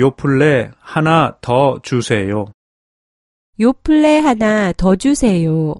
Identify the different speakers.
Speaker 1: 요플레 하나 더 주세요.
Speaker 2: 요플레 하나 더 주세요.